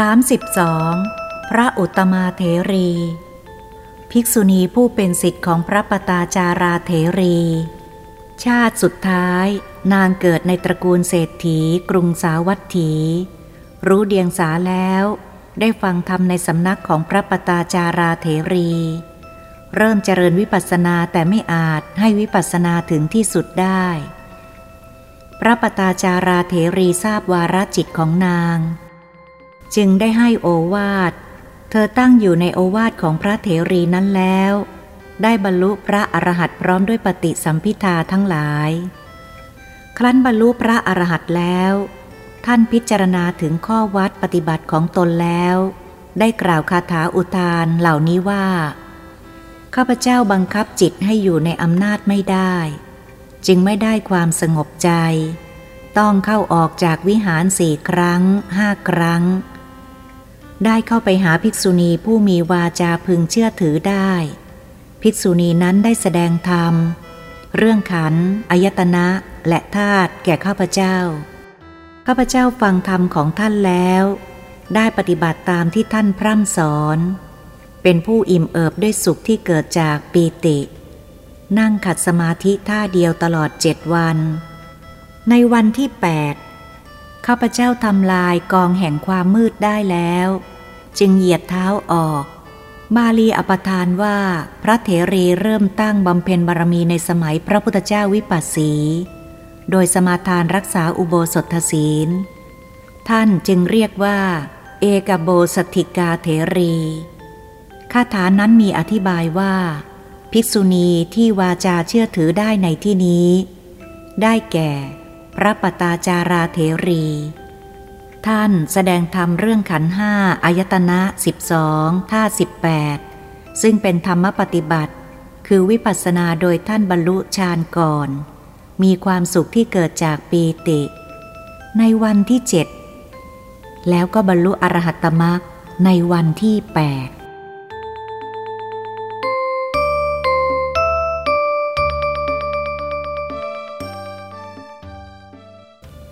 32. พระอุตมาเถรี ภิกษุณีผู้เป็นสิทธิ์ของพระปตาจาราเถรี ชาติสุดท้าย นางเกิดในตระกูลเศรษฐีกรุงสาวัตถี รู้เดียงสาแล้ว ได้ฟังธรรมในสำนักของพระปตาจาราเถรี เริ่มเจริญวิปัสสนาแต่ไม่อาจให้วิปัสสนาถึงที่สุดได้ พระปตาจาราเถรีทราบวาระจิตของนาง จึงได้ให้โอวาท เธอตั้งอยู่ในโอวาทของพระเถรีนั้นแล้ว ได้บรรลุพระอรหันต์พร้อมด้วยปฏิสัมพิทาทั้งหลาย ครั้นบรรลุพระอรหันต์แล้ว ท่านพิจารณาถึงข้อวัดปฏิบัติของตนแล้ว ได้กล่าวคาถาอุทานเหล่านี้ว่า ข้าพเจ้าบังคับจิตให้อยู่ในอำนาจไม่ได้ จึงไม่ได้ความสงบใจต้องเข้าออกจากวิหารสี่ครั้งห้าครั้ง ได้เข้าไปหาภิกษุณีผู้มีวาจาพึงเชื่อถือได้ ภิกษุณีนั้นได้แสดงธรรม เรื่องขันอายตนะและธาตุแก่ข้าพเจ้า ข้าพเจ้าฟังธรรมของท่านแล้ว ได้ปฏิบัติตามที่ท่านพร่ำสอน เป็นผู้อิ่มเอิบด้วยสุขที่เกิดจากปีติ นั่งขัดสมาธิท่าเดียวตลอดเจ็ดวัน ในวันที่แปดข้าพเจ้าทำลายกองแห่งความมืดได้แล้ว จึงเหยียดเท้าออก บาลีอปทานว่าพระเถรีเริ่มตั้งบำเพ็ญบารมีในสมัยพระพุทธเจ้าวิปัสสี โดยสมาทานรักษาอุโบสถศีล ท่านจึงเรียกว่า เอกโบสถิกาเถรีคาถานั้นมีอธิบายว่า ภิกษุณีที่วาจาเชื่อถือได้ในที่นี้ ได้แก่ พระปตาจาราเถรี ท่านแสดงธรรมเรื่องขันห้าอายตนะสิบสองท่าสิบแปดซึ่งเป็นธรรมปฏิบัติ คือวิปัสสนาโดยท่านบรรลุฌานก่อน มีความสุขที่เกิดจากปีติ ในวันที่เจ็ดแล้วก็บรรลุอรหัตมรรคในวันที่แปด